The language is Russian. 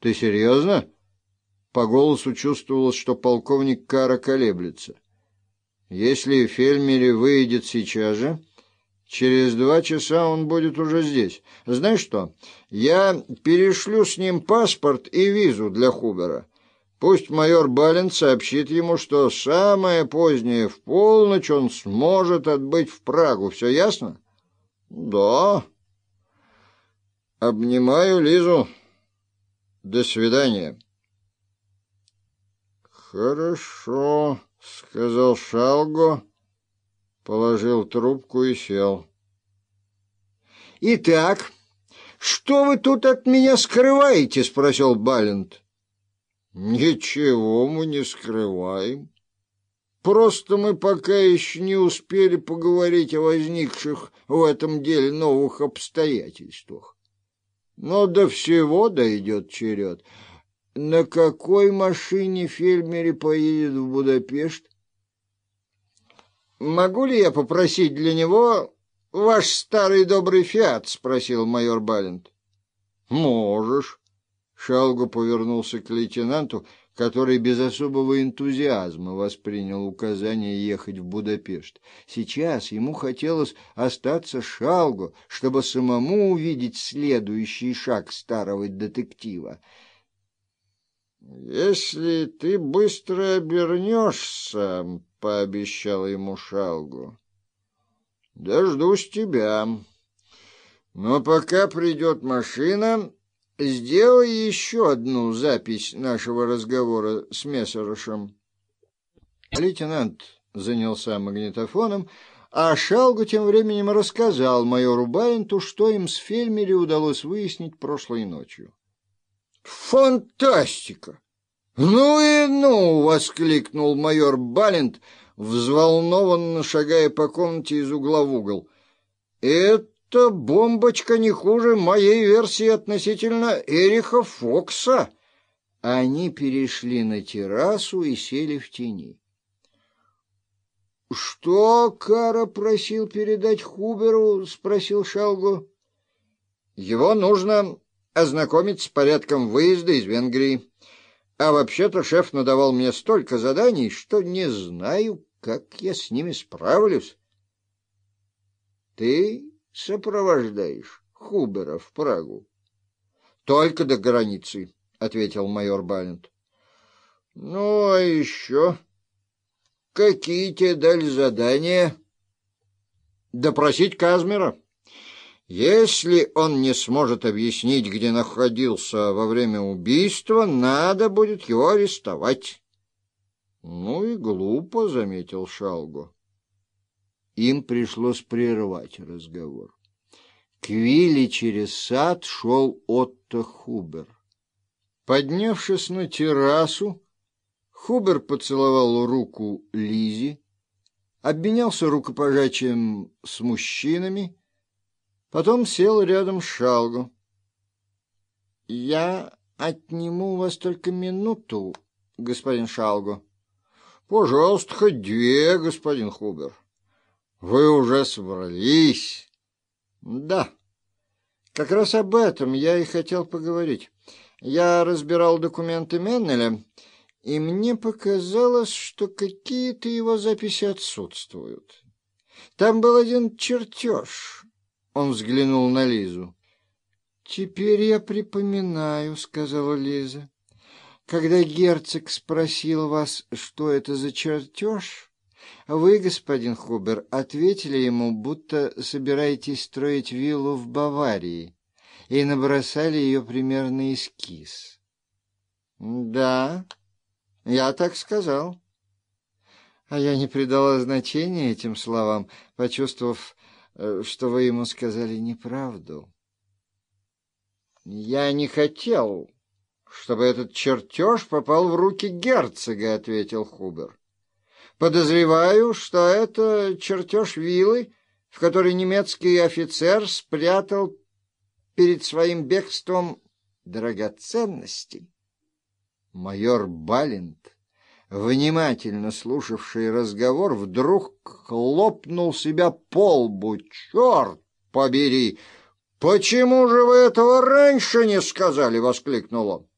Ты серьезно? По голосу чувствовалось, что полковник Кара колеблется. Если Фельмери выйдет сейчас же, через два часа он будет уже здесь. Знаешь что, я перешлю с ним паспорт и визу для Хубера. Пусть майор Бален сообщит ему, что самое позднее в полночь он сможет отбыть в Прагу. Все ясно? Да. Обнимаю Лизу. До свидания. Хорошо, сказал Шалго, положил трубку и сел. Итак, что вы тут от меня скрываете? спросил Балент. Ничего мы не скрываем. Просто мы пока еще не успели поговорить о возникших в этом деле новых обстоятельствах. Но до всего дойдет черед. На какой машине Фельмери поедет в Будапешт? «Могу ли я попросить для него ваш старый добрый «Фиат»?» — спросил майор Балент. «Можешь». Шалгу повернулся к лейтенанту, который без особого энтузиазма воспринял указание ехать в Будапешт. Сейчас ему хотелось остаться Шалгу, чтобы самому увидеть следующий шаг старого детектива. «Если ты быстро обернешься», — пообещал ему Шалгу, — «дождусь тебя. Но пока придет машина, Сделай еще одну запись нашего разговора с Мессершем. Лейтенант занялся магнитофоном, а Шалгу тем временем рассказал майору Баленту, что им с Фельмери удалось выяснить прошлой ночью. «Фантастика! Ну и ну!» — воскликнул майор Балент, взволнованно шагая по комнате из угла в угол. «Это эта бомбочка не хуже моей версии относительно Эриха Фокса. Они перешли на террасу и сели в тени. — Что Кара просил передать Хуберу? — спросил Шалгу. — Его нужно ознакомить с порядком выезда из Венгрии. А вообще-то шеф надавал мне столько заданий, что не знаю, как я с ними справлюсь. — Ты сопровождаешь Хубера в Прагу? — Только до границы, — ответил майор Балент. — Ну, а еще какие тебе дали задания? — Допросить Казмера. Если он не сможет объяснить, где находился во время убийства, надо будет его арестовать. — Ну и глупо, — заметил Шалго. Им пришлось прервать разговор. К Вилле через сад шел Отто Хубер. Поднявшись на террасу, Хубер поцеловал руку Лизи, обменялся рукопожатием с мужчинами, потом сел рядом с Шалгу. — Я отниму у вас только минуту, господин Шалгу. — Пожалуйста, хоть две, господин Хубер. — вы уже собрались? Да. Как раз об этом я и хотел поговорить. Я разбирал документы Меннеля, и мне показалось, что какие-то его записи отсутствуют. Там был один чертеж. Он взглянул на Лизу. «Теперь я припоминаю», — сказала Лиза. «Когда герцог спросил вас, что это за чертеж...» Вы, господин Хубер, ответили ему, будто собираетесь строить виллу в Баварии, и набросали ее примерный эскиз. Да, я так сказал. А я не придала значения этим словам, почувствовав, э, что вы ему сказали неправду. Я не хотел, чтобы этот чертеж попал в руки герцога, — ответил Хубер. Подозреваю, что это чертеж виллы, в которой немецкий офицер спрятал перед своим бегством драгоценности. Майор Балент, внимательно слушавший разговор, вдруг хлопнул себя по лбу. «Черт побери! Почему же вы этого раньше не сказали?» — воскликнул он.